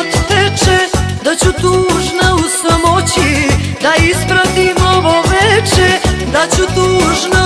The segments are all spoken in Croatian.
život teče Da ću tužna u samoći Da ispratim ovo veče Da ću tužna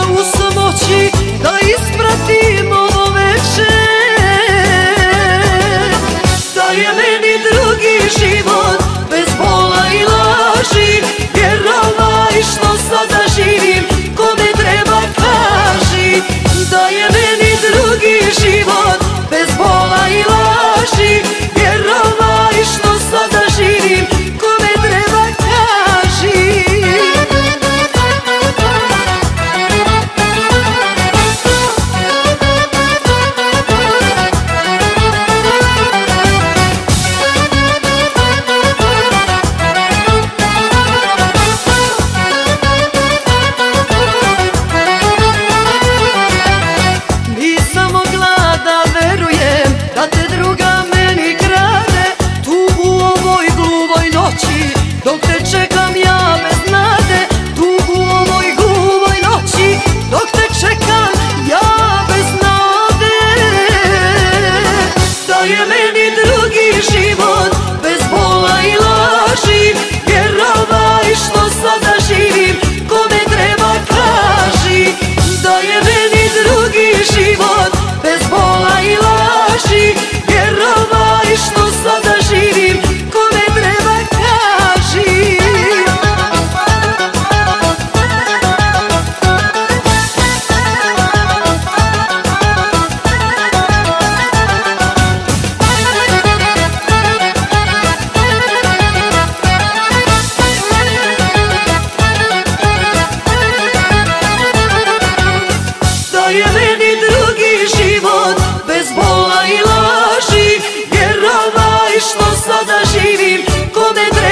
me